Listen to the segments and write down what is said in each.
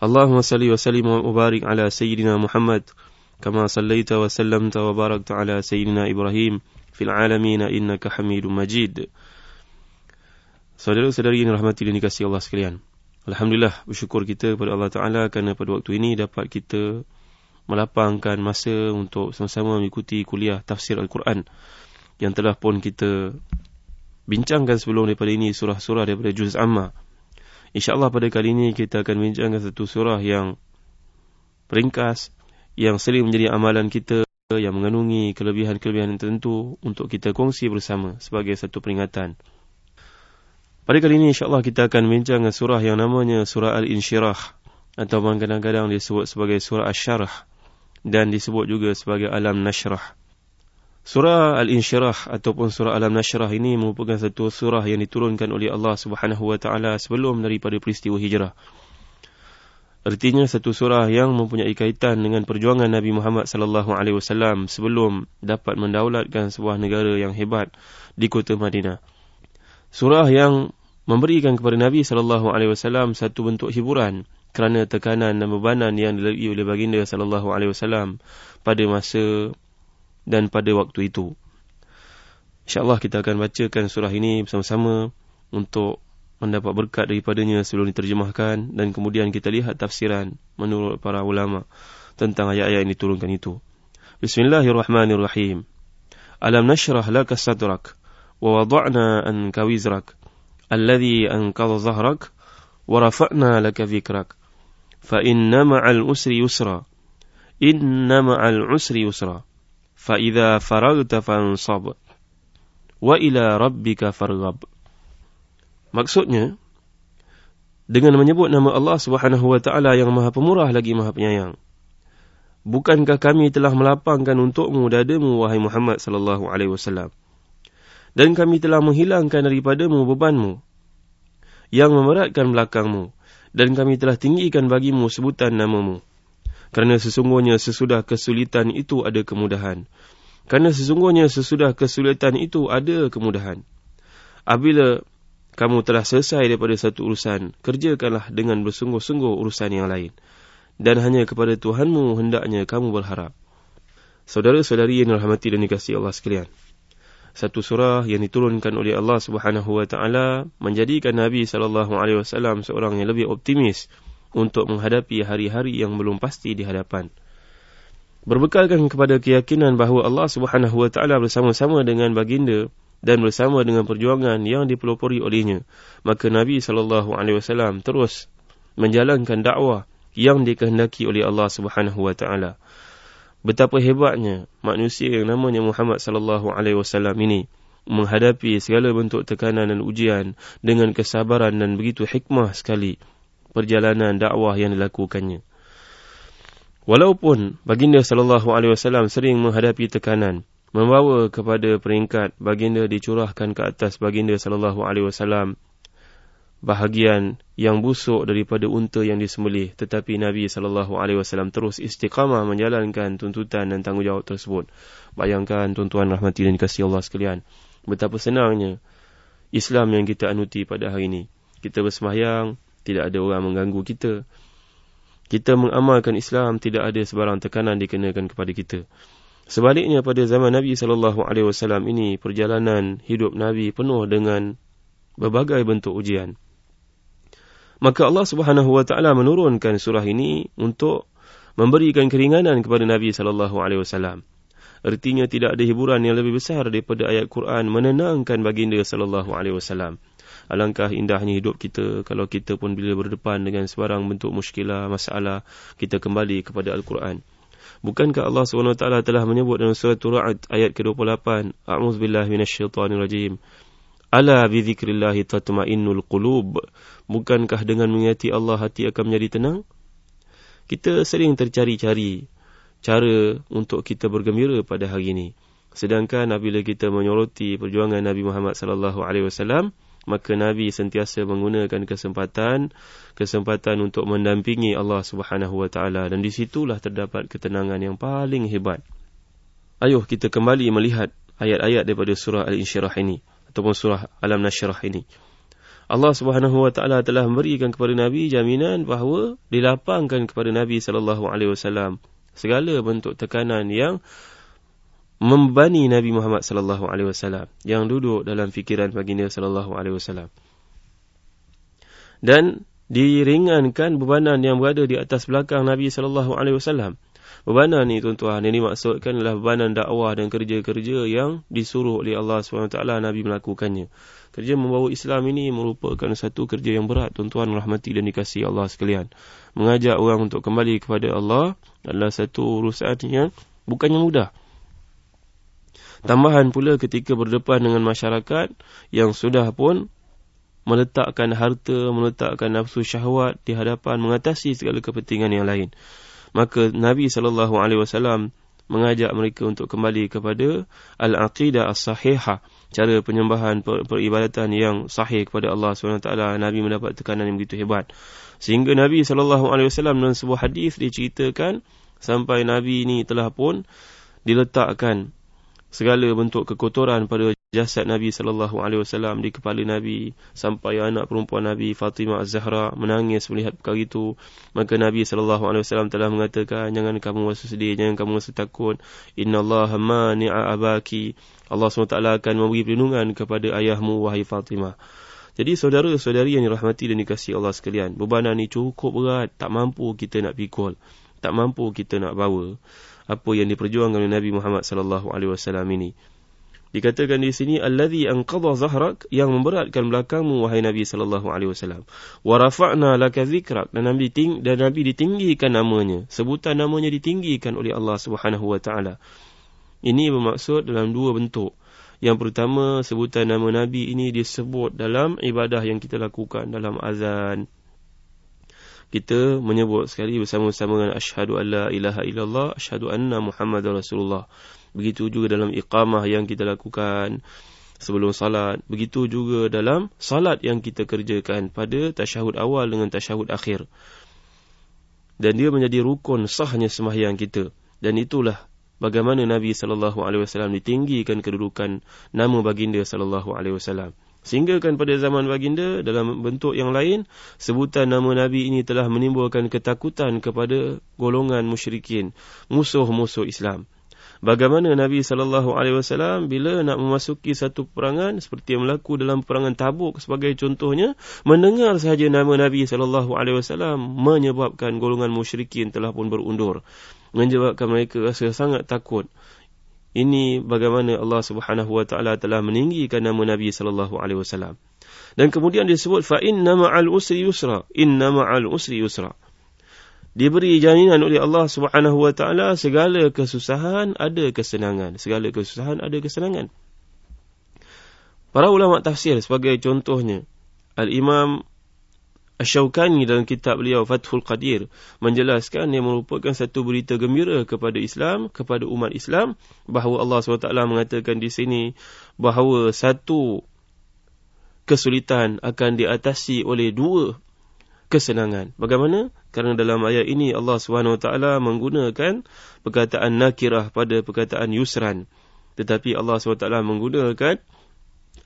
اللهم صل وسلم وبارك على سيدنا محمد كما صليت وسلمت وباركت على سيدنا إبراهيم في العالمين إنك حميد مجيد Saudara-saudari yang rahmati dan dikasihi Allah sekalian. Alhamdulillah bersyukur kita kepada Allah Ta'ala kerana pada waktu ini dapat kita melapangkan masa untuk sama-sama mengikuti kuliah tafsir Al-Quran yang telah pun kita bincangkan sebelum daripada ini surah-surah daripada Juz Amma. InsyaAllah pada kali ini kita akan bincangkan satu surah yang peringkas yang sering menjadi amalan kita yang mengandungi kelebihan-kelebihan tertentu untuk kita kongsi bersama sebagai satu peringatan. Pada kali ini insyaAllah kita akan bincang surah yang namanya surah Al-Insyirah atau kadang-kadang disebut sebagai surah Al-Syarah dan disebut juga sebagai Alam Nashrah. Surah Al-Insyirah ataupun surah Alam Nashrah ini merupakan satu surah yang diturunkan oleh Allah Subhanahu Wa Taala sebelum daripada peristiwa hijrah. Artinya satu surah yang mempunyai kaitan dengan perjuangan Nabi Muhammad sallallahu alaihi wasallam sebelum dapat mendaulatkan sebuah negara yang hebat di kota Madinah. Surah yang memberikan kepada Nabi sallallahu alaihi wasallam satu bentuk hiburan kerana tekanan dan bebanan yang dilalui oleh baginda sallallahu alaihi wasallam pada masa dan pada waktu itu. InsyaAllah kita akan bacakan surah ini bersama-sama untuk mendapat berkat daripadanya sebelum diterjemahkan dan kemudian kita lihat tafsiran menurut para ulama tentang ayat-ayat yang diturunkan itu. Bismillahirrahmanirrahim. Alam nashrah laka sadrak wa wada'na anka wizrak alladhi anqadha dhahrak wa rafa'na laka dhikrak fa inna ma'al usri yusra inna ma'al usri yusra فإذا فرغت فانصب وإلى ربك فارغب Maksudnya, dengan menyebut nama Allah Subhanahu Wa Taala yang Maha Pemurah lagi Maha Penyayang. Bukankah kami telah melapangkan untukmu dadamu wahai Muhammad sallallahu alaihi wasallam? dan kami telah menghilangkan daripadamu bebanmu yang memeratkan belakangmu dan kami telah tinggikan bagimu sebutan namamu kerana sesungguhnya sesudah kesulitan itu ada kemudahan. Kerana sesungguhnya sesudah kesulitan itu ada kemudahan. Apabila kamu telah selesai daripada satu urusan kerjakanlah dengan bersungguh-sungguh urusan yang lain. Dan hanya kepada Tuhanmu hendaknya kamu berharap. Saudara-saudari yang dirahmati dan dikasihi Allah sekalian. Satu surah yang diturunkan oleh Allah Subhanahu wa taala menjadikan Nabi sallallahu alaihi wasallam seorang yang lebih optimis untuk menghadapi hari-hari yang belum pasti di hadapan. Berbekalkan kepada keyakinan bahawa Allah Subhanahu wa taala bersama-sama dengan baginda dan bersama dengan perjuangan yang dipelopori olehnya, maka Nabi sallallahu alaihi wasallam terus menjalankan dakwah yang dikehendaki oleh Allah Subhanahu wa taala. Betapa hebatnya manusia yang namanya Muhammad sallallahu alaihi wasallam ini menghadapi segala bentuk tekanan dan ujian dengan kesabaran dan begitu hikmah sekali perjalanan dakwah yang dilakukannya. Walaupun baginda sallallahu alaihi wasallam sering menghadapi tekanan, membawa kepada peringkat baginda dicurahkan ke atas baginda sallallahu alaihi wasallam bahagian yang busuk daripada unta yang disembelih tetapi Nabi sallallahu alaihi wasallam terus istiqamah menjalankan tuntutan dan tanggungjawab tersebut bayangkan tuan-tuan rahmati dan kasih Allah sekalian betapa senangnya Islam yang kita anuti pada hari ini kita bersembahyang tidak ada orang mengganggu kita kita mengamalkan Islam tidak ada sebarang tekanan dikenakan kepada kita sebaliknya pada zaman Nabi sallallahu alaihi wasallam ini perjalanan hidup Nabi penuh dengan berbagai bentuk ujian Maka Allah Subhanahu wa taala menurunkan surah ini untuk memberikan keringanan kepada Nabi sallallahu alaihi wasallam. Artinya tidak ada hiburan yang lebih besar daripada ayat Quran menenangkan baginda sallallahu alaihi wasallam. Alangkah indahnya hidup kita kalau kita pun bila berdepan dengan sebarang bentuk muskilah, masalah, kita kembali kepada Al-Quran. Bukankah Allah SWT telah menyebut dalam surah Ra'ad ayat ke-28, A'udzubillahi minasyaitanirrajim. Ala bi dzikrillah tatma'innul qulub. Bukankah dengan mengingati Allah hati akan menjadi tenang? Kita sering tercari-cari cara untuk kita bergembira pada hari ini. Sedangkan apabila kita menyoroti perjuangan Nabi Muhammad sallallahu alaihi wasallam, maka Nabi sentiasa menggunakan kesempatan kesempatan untuk mendampingi Allah Subhanahu wa taala dan di situlah terdapat ketenangan yang paling hebat. Ayuh kita kembali melihat ayat-ayat daripada surah Al-Insyirah ini ataupun surah Alam Nasyrah ini. Allah Subhanahu wa taala telah memberikan kepada Nabi jaminan bahawa dilapangkan kepada Nabi sallallahu alaihi wasallam segala bentuk tekanan yang membani Nabi Muhammad sallallahu alaihi wasallam yang duduk dalam fikiran baginda sallallahu alaihi wasallam. Dan diringankan bebanan yang berada di atas belakang Nabi sallallahu alaihi wasallam. Bebanan ni tuan-tuan, ini maksudkan adalah bebanan dakwah dan kerja-kerja yang disuruh oleh Allah SWT Nabi melakukannya. Kerja membawa Islam ini merupakan satu kerja yang berat tuan-tuan rahmati dan dikasihi Allah sekalian. Mengajak orang untuk kembali kepada Allah adalah satu urusan yang bukannya mudah. Tambahan pula ketika berdepan dengan masyarakat yang sudah pun meletakkan harta, meletakkan nafsu syahwat di hadapan mengatasi segala kepentingan yang lain. Maka Nabi SAW mengajak mereka untuk kembali kepada al-aqidah as-sahihah cara penyembahan per peribadatan yang sahih kepada Allah SWT Nabi mendapat tekanan yang begitu hebat sehingga Nabi SAW dalam sebuah hadis diceritakan sampai Nabi ini telah pun diletakkan segala bentuk kekotoran pada jasad Nabi sallallahu alaihi wasallam di kepala Nabi sampai anak perempuan Nabi Fatimah Az-Zahra menangis melihat perkara itu maka Nabi sallallahu alaihi wasallam telah mengatakan jangan kamu rasa sedih jangan kamu rasa takut. Innallaha mani'a abaki. Allah SWT akan memberi perlindungan kepada ayahmu wahai Fatimah. Jadi saudara-saudari yang dirahmati dan dikasihi Allah sekalian bebanan ini cukup berat. Tak mampu kita nak pikul. Tak mampu kita nak bawa apa yang diperjuangkan oleh Nabi Muhammad sallallahu alaihi wasallam ini. Dikatakan di sini allazi anqadha zahrak yang memberatkan belakangmu wahai Nabi sallallahu alaihi wasallam. Wa rafa'na laka dzikrak dan Nabi ting dan Nabi ditinggikan namanya. Sebutan namanya ditinggikan oleh Allah Subhanahu wa taala. Ini bermaksud dalam dua bentuk. Yang pertama sebutan nama Nabi ini disebut dalam ibadah yang kita lakukan dalam azan, kita menyebut sekali bersama-sama dengan asyhadu alla ilaha illallah asyhadu anna muhammadar rasulullah. Begitu juga dalam iqamah yang kita lakukan sebelum salat. Begitu juga dalam salat yang kita kerjakan pada tasyahud awal dengan tasyahud akhir. Dan dia menjadi rukun sahnya sembahyang kita. Dan itulah bagaimana Nabi sallallahu alaihi wasallam ditinggikan kedudukan nama baginda sallallahu alaihi wasallam Sehingga kan pada zaman baginda dalam bentuk yang lain sebutan nama Nabi ini telah menimbulkan ketakutan kepada golongan musyrikin, musuh-musuh Islam. Bagaimana Nabi wasallam bila nak memasuki satu peperangan seperti yang berlaku dalam peperangan Tabuk sebagai contohnya, mendengar sahaja nama Nabi wasallam menyebabkan golongan musyrikin telah pun berundur. Menyebabkan mereka rasa sangat takut ini bagaimana Allah Subhanahu wa taala telah meninggikan nama Nabi sallallahu alaihi wasallam. Dan kemudian disebut fa inna ma'al usri yusra, inna ma'al usri yusra. Diberi jaminan oleh Allah Subhanahu wa taala segala kesusahan ada kesenangan, segala kesusahan ada kesenangan. Para ulama tafsir sebagai contohnya Al-Imam Ash-Shawkani dalam kitab beliau Fathul Qadir menjelaskan yang merupakan satu berita gembira kepada Islam, kepada umat Islam bahawa Allah SWT mengatakan di sini bahawa satu kesulitan akan diatasi oleh dua kesenangan. Bagaimana? Kerana dalam ayat ini Allah SWT menggunakan perkataan nakirah pada perkataan yusran. Tetapi Allah SWT menggunakan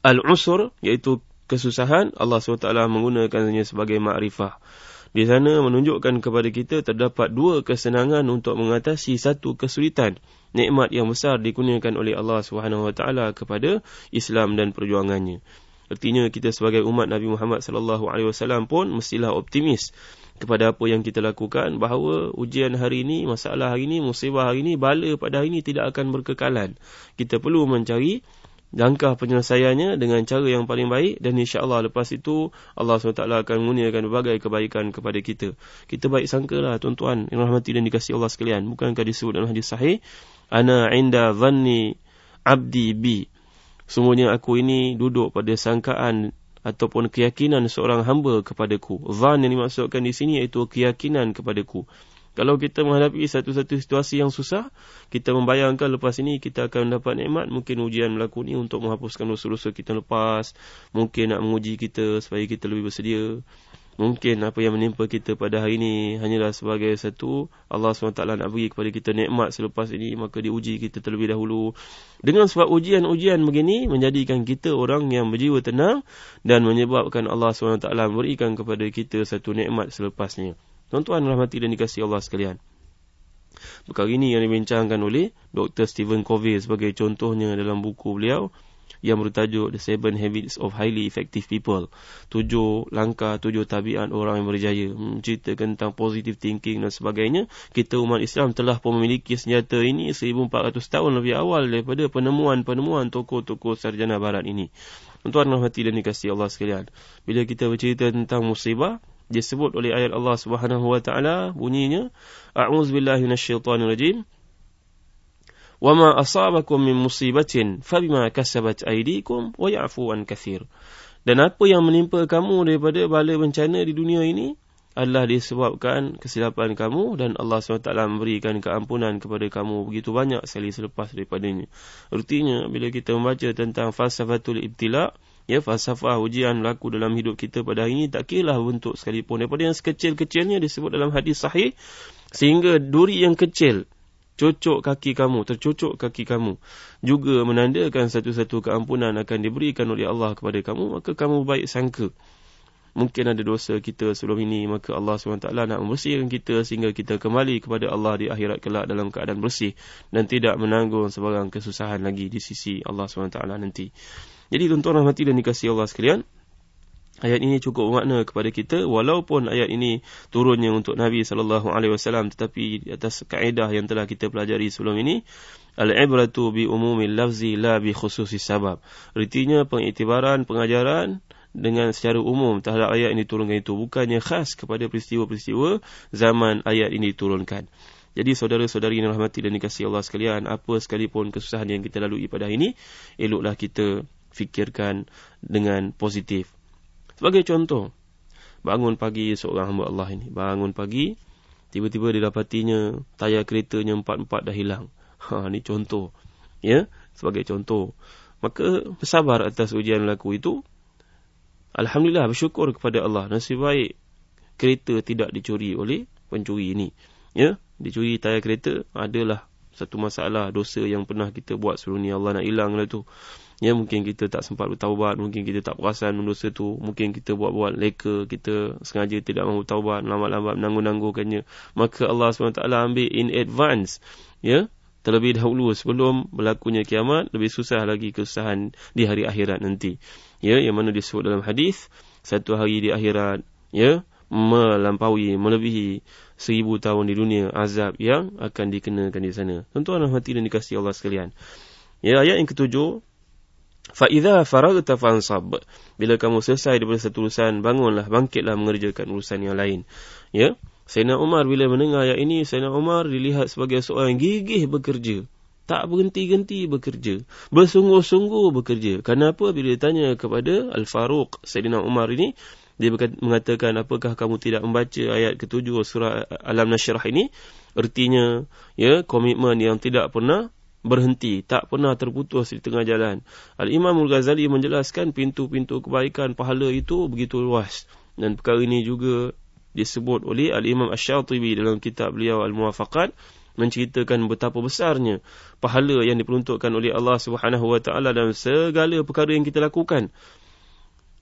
al-usur iaitu kesusahan Allah SWT menggunakannya sebagai makrifah. Di sana menunjukkan kepada kita terdapat dua kesenangan untuk mengatasi satu kesulitan. Nikmat yang besar dikurniakan oleh Allah SWT kepada Islam dan perjuangannya. Artinya kita sebagai umat Nabi Muhammad SAW pun mestilah optimis kepada apa yang kita lakukan bahawa ujian hari ini, masalah hari ini, musibah hari ini, bala pada hari ini tidak akan berkekalan. Kita perlu mencari langkah penyelesaiannya dengan cara yang paling baik dan insya-Allah lepas itu Allah SWT akan mengurniakan berbagai kebaikan kepada kita. Kita baik sangkalah tuan-tuan yang rahmati dan dikasihi Allah sekalian. Bukankah disebut dalam hadis sahih ana inda dhanni abdi bi. Semuanya aku ini duduk pada sangkaan ataupun keyakinan seorang hamba kepadaku. Dhan yang dimaksudkan di sini iaitu keyakinan kepadaku. Kalau kita menghadapi satu-satu situasi yang susah, kita membayangkan lepas ini kita akan mendapat nikmat, mungkin ujian berlaku ni untuk menghapuskan dosa-dosa kita lepas, mungkin nak menguji kita supaya kita lebih bersedia. Mungkin apa yang menimpa kita pada hari ini hanyalah sebagai satu Allah SWT nak beri kepada kita nikmat selepas ini maka diuji kita terlebih dahulu. Dengan sebab ujian-ujian begini menjadikan kita orang yang berjiwa tenang dan menyebabkan Allah SWT memberikan kepada kita satu nikmat selepasnya. Tuan-tuan rahmati dan dikasih Allah sekalian. Perkara ini yang dibincangkan oleh Dr. Stephen Covey sebagai contohnya dalam buku beliau yang bertajuk The Seven Habits of Highly Effective People. Tujuh langkah, tujuh tabiat orang yang berjaya. Menceritakan tentang positive thinking dan sebagainya. Kita umat Islam telah pun memiliki senjata ini 1400 tahun lebih awal daripada penemuan-penemuan tokoh-tokoh sarjana barat ini. Tuan-tuan rahmati dan dikasih Allah sekalian. Bila kita bercerita tentang musibah, disebut oleh ayat Allah Subhanahu wa taala bunyinya a'udzubillahi minasyaitonirrajim wama asabakum min musibatin fabima kasabat aydikum wa ya'fu an katsir dan apa yang menimpa kamu daripada bala bencana di dunia ini adalah disebabkan kesilapan kamu dan Allah SWT memberikan keampunan kepada kamu begitu banyak sekali selepas daripadanya. Artinya, bila kita membaca tentang falsafatul ibtilak, ya falsafah ujian berlaku dalam hidup kita pada hari ini tak kira bentuk sekalipun daripada yang sekecil-kecilnya disebut dalam hadis sahih sehingga duri yang kecil cocok kaki kamu, tercocok kaki kamu. Juga menandakan satu-satu keampunan akan diberikan oleh Allah kepada kamu, maka kamu baik sangka. Mungkin ada dosa kita sebelum ini, maka Allah SWT nak membersihkan kita sehingga kita kembali kepada Allah di akhirat kelak dalam keadaan bersih dan tidak menanggung sebarang kesusahan lagi di sisi Allah SWT nanti. Jadi tuan-tuan rahmati dan dikasih Allah sekalian, Ayat ini cukup bermakna kepada kita walaupun ayat ini turunnya untuk Nabi sallallahu alaihi wasallam tetapi atas kaedah yang telah kita pelajari sebelum ini al-ibratu bi umumil lafzi la bi khususis sabab. Artinya pengiktibaran pengajaran dengan secara umum terhadap ayat ini turunkan itu bukannya khas kepada peristiwa-peristiwa zaman ayat ini diturunkan. Jadi saudara-saudari yang rahmati dan dikasihi Allah sekalian, apa sekalipun kesusahan yang kita lalui pada hari ini, eloklah kita fikirkan dengan positif. Sebagai contoh, bangun pagi seorang hamba Allah ini. Bangun pagi, tiba-tiba didapatinya tayar keretanya empat-empat dah hilang. Ha, ini contoh. Ya, sebagai contoh. Maka bersabar atas ujian laku itu. Alhamdulillah bersyukur kepada Allah. Nasib baik kereta tidak dicuri oleh pencuri ini. Ya, dicuri tayar kereta adalah satu masalah dosa yang pernah kita buat sebelum ni Allah nak hilanglah tu. Ya mungkin kita tak sempat bertaubat, mungkin kita tak perasan dosa tu, mungkin kita buat-buat leka, kita sengaja tidak mahu taubat, lambat-lambat menanggung-nanggungkannya. Maka Allah SWT ambil in advance, ya, terlebih dahulu sebelum berlakunya kiamat, lebih susah lagi kesusahan di hari akhirat nanti. Ya, yang mana disebut dalam hadis satu hari di akhirat, ya, melampaui, melebihi seribu tahun di dunia azab yang akan dikenakan di sana. Tentu anak hati dan dikasih Allah sekalian. Ya, ayat yang ketujuh, Fa'idha faragta fansab. Bila kamu selesai daripada satu urusan, bangunlah, bangkitlah mengerjakan urusan yang lain. Ya. Sayyidina Umar bila mendengar ayat ini, Sayyidina Umar dilihat sebagai seorang yang gigih bekerja. Tak berhenti-henti bekerja. Bersungguh-sungguh bekerja. Kenapa bila ditanya kepada Al-Faruq, Sayyidina Umar ini, dia mengatakan, apakah kamu tidak membaca ayat ketujuh surah Alam Nashrah ini? Artinya, ya, komitmen yang tidak pernah berhenti, tak pernah terputus di tengah jalan. Al-Imam Al-Ghazali menjelaskan pintu-pintu kebaikan pahala itu begitu luas. Dan perkara ini juga disebut oleh Al-Imam Ash-Shatibi dalam kitab beliau Al-Muwafaqat menceritakan betapa besarnya pahala yang diperuntukkan oleh Allah Subhanahu wa taala dalam segala perkara yang kita lakukan.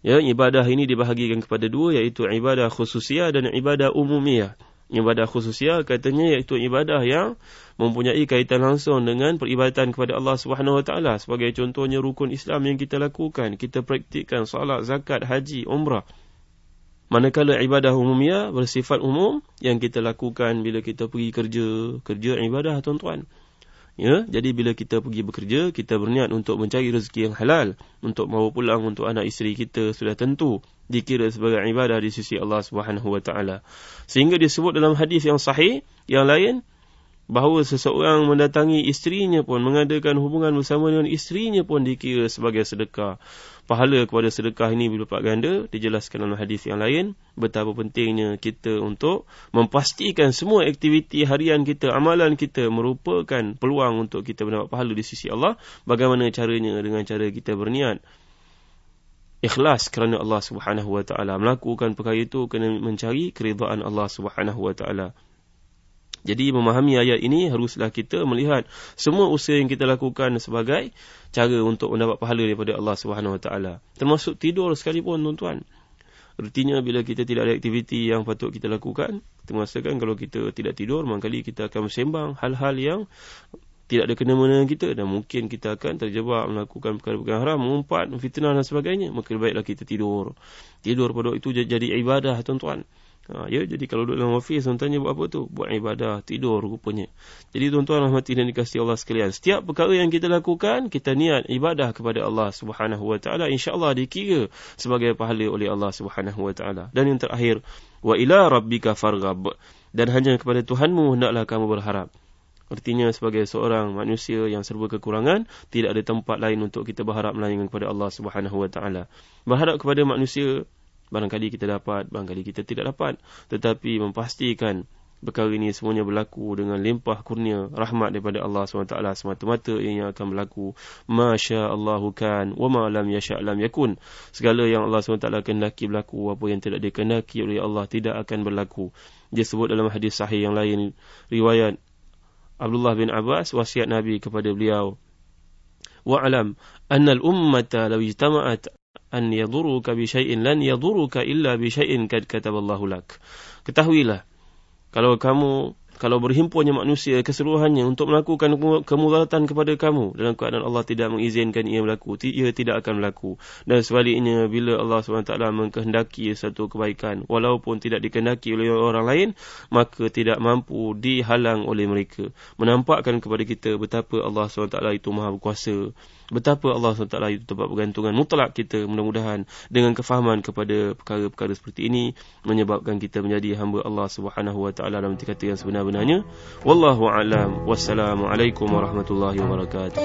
Ya, ibadah ini dibahagikan kepada dua iaitu ibadah khususiyah dan ibadah umumiyah. Ibadah khususiyah katanya iaitu ibadah yang mempunyai kaitan langsung dengan peribadatan kepada Allah Subhanahu Wa Taala sebagai contohnya rukun Islam yang kita lakukan, kita praktikkan solat, zakat, haji, umrah. Manakala ibadah umumiyah bersifat umum yang kita lakukan bila kita pergi kerja, kerja ibadah tuan-tuan. Ya, jadi bila kita pergi bekerja, kita berniat untuk mencari rezeki yang halal, untuk mahu pulang untuk anak isteri kita sudah tentu dikira sebagai ibadah di sisi Allah Subhanahu wa taala. Sehingga disebut dalam hadis yang sahih yang lain, bahawa seseorang mendatangi isterinya pun mengadakan hubungan bersama dengan isterinya pun dikira sebagai sedekah. Pahala kepada sedekah ini berlipat ganda dijelaskan dalam hadis yang lain. Betapa pentingnya kita untuk memastikan semua aktiviti harian kita, amalan kita merupakan peluang untuk kita mendapat pahala di sisi Allah. Bagaimana caranya? Dengan cara kita berniat. Ikhlas kerana Allah Subhanahu wa taala. Melakukan perkara itu kena mencari keridaan Allah Subhanahu wa taala jadi memahami ayat ini haruslah kita melihat semua usaha yang kita lakukan sebagai cara untuk mendapat pahala daripada Allah Subhanahu Wa Taala. Termasuk tidur sekalipun tuan-tuan. Artinya bila kita tidak ada aktiviti yang patut kita lakukan, kita merasakan kalau kita tidak tidur, mangkali kita akan sembang hal-hal yang tidak ada kena-mena dengan kita dan mungkin kita akan terjebak melakukan perkara-perkara haram, mengumpat, fitnah dan sebagainya. Maka baiklah kita tidur. Tidur pada waktu itu jadi ibadah tuan-tuan. Ha, ya, jadi kalau duduk dalam ofis, tuan-tuannya buat apa tu? Buat ibadah, tidur rupanya. Jadi tuan-tuan rahmati dan dikasih Allah sekalian. Setiap perkara yang kita lakukan, kita niat ibadah kepada Allah subhanahu wa ta'ala. InsyaAllah dikira sebagai pahala oleh Allah subhanahu wa ta'ala. Dan yang terakhir, wa ila rabbika fargab. Dan hanya kepada Tuhanmu hendaklah kamu berharap. Artinya sebagai seorang manusia yang serba kekurangan, tidak ada tempat lain untuk kita berharap melainkan kepada Allah subhanahu wa ta'ala. Berharap kepada manusia Barangkali kita dapat, barangkali kita tidak dapat. Tetapi memastikan perkara ini semuanya berlaku dengan limpah kurnia rahmat daripada Allah SWT semata-mata yang akan berlaku. Masya Allahu kan, wa ma lam yasha' lam yakun. Segala yang Allah SWT kendaki berlaku, apa yang tidak dikendaki oleh Allah tidak akan berlaku. Dia sebut dalam hadis sahih yang lain, riwayat Abdullah bin Abbas, wasiat Nabi kepada beliau. Wa'alam, anna al-ummata law ijtama'at an yaduruka bi syai'in lan yaduruka illa bi syai'in kad kataballahu lak. Ketahuilah kalau kamu kalau berhimpunnya manusia keseluruhannya untuk melakukan kemudaratan kepada kamu dalam keadaan Allah tidak mengizinkan ia berlaku, ia tidak akan berlaku. Dan sebaliknya bila Allah SWT mengkehendaki satu kebaikan walaupun tidak dikehendaki oleh orang lain, maka tidak mampu dihalang oleh mereka. Menampakkan kepada kita betapa Allah SWT itu maha berkuasa betapa Allah SWT itu tempat pergantungan mutlak kita mudah-mudahan dengan kefahaman kepada perkara-perkara seperti ini menyebabkan kita menjadi hamba Allah taala dalam kata yang benarnya wallahu alam. Wassalamu warahmatullahi wabarakatuh.